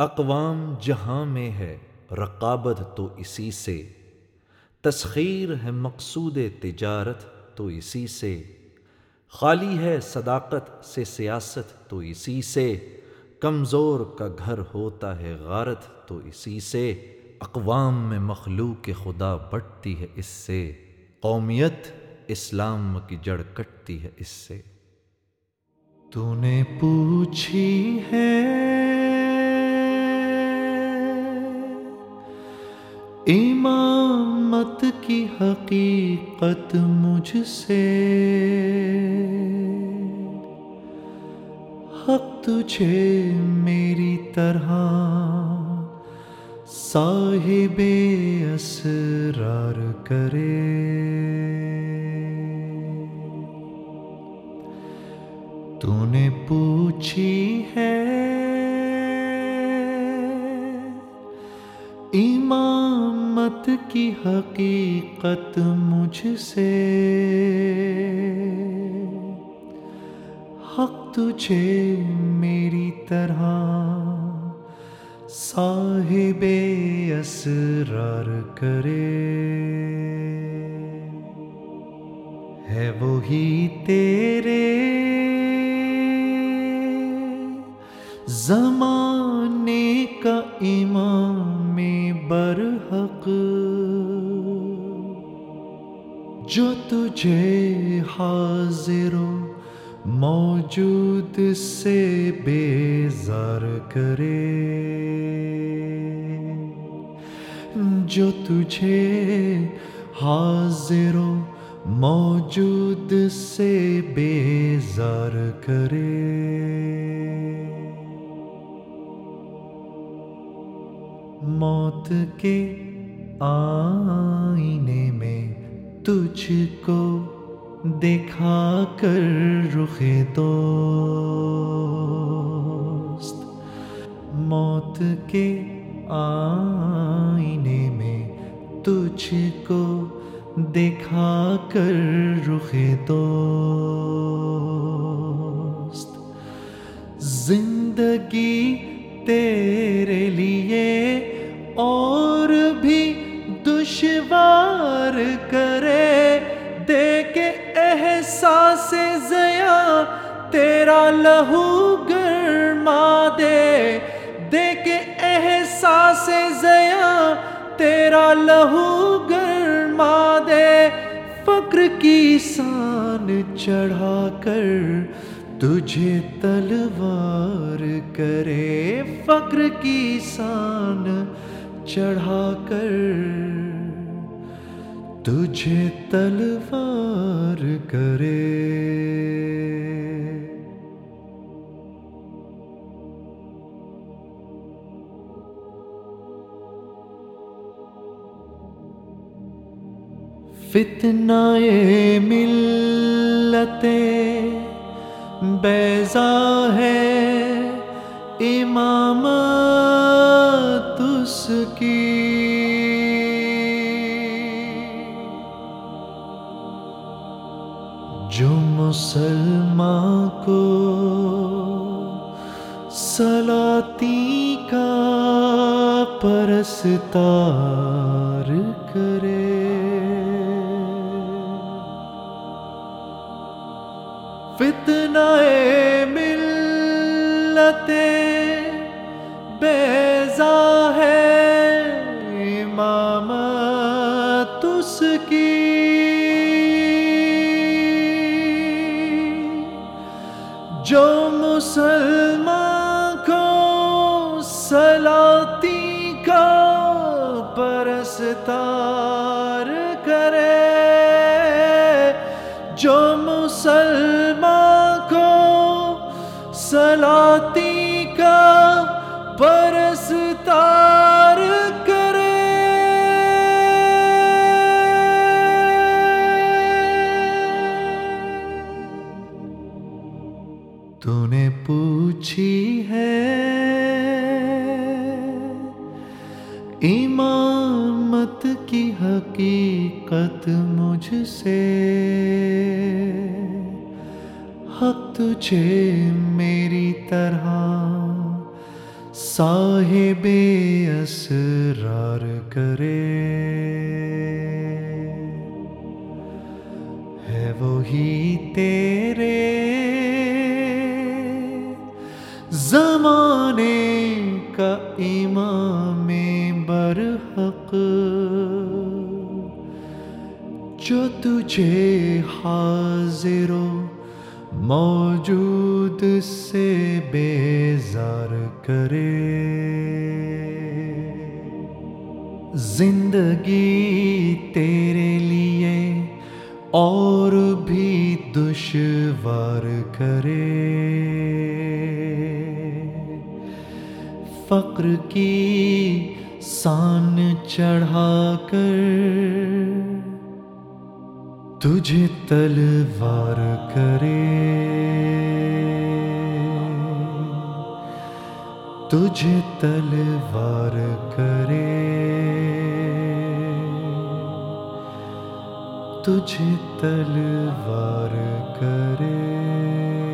اقوام جہاں میں ہے رقابت تو اسی سے، تسخیر ہے مقصود تجارت تو اسی سے، خالی ہے صداقت سے سیاست تو اسی سے، کمزور کا گھر ہوتا ہے غارت تو اسی سے، اقوام میں مخلوق خدا بٹتی ہے اس سے، قومیت اسلام کی جڑ کٹتی ہے اس سے۔ تو نے پوچھی ہے امامت کی حقیقت مجھ سے۔ حق تجھے میری طرح۔ صاحب اسرار کرے۔ تو نے پوچھی امامت کی حقیقت مجھ سے۔ حق تجھے میری طرح، صاحب اسرار کرے۔ ہے وہی تیرے۔ زمانے کا امام جو تجھے حاضر و موجود سے بیزار کرے۔ جو تجھے حاضر و موجود سے بیزار کرے۔ موت کے آئینے میں تجھ کو دیکھا کر رخے دوست، موت کے آئینے میں تجھ کو دیکھا کر رخے دوست۔ زندگی تیرے لیے اور بھی دشوار کرے دے کے احساس زیا تیرا لہو گرما دے دے کے احساس زیا تیرا لہو گرما دے فقر کی سان چڑھا کر تجھے تلوار کرے فقر کی سان چڑھا کر تجھے تلوار کرے۔ فتنہ ملتیں بیزا ہے امام تس کی۔ جو مسلمان کو سلاتی کا پرستار کرے۔ فتنہ ملت جو مسلمان کو سلاتی کا پرستار کرے جو مسلمان کو سلاتی پوچھی ہے۔ امامت کی حقیقت مجھ سے۔ حق تجھے میری طرح۔ صاحب اسرار کرے۔ ہے وہی تیرے امام برحق، جو تجھے حاضر و موجود سے بیزار کرے۔ زندگی تیرے لیے اور بھی دشوار کرے۔ فقر کی سان چڑھا کر تجھے تلوار کرے۔ تجھے تلوار کرے۔ تجھے تلوار کرے۔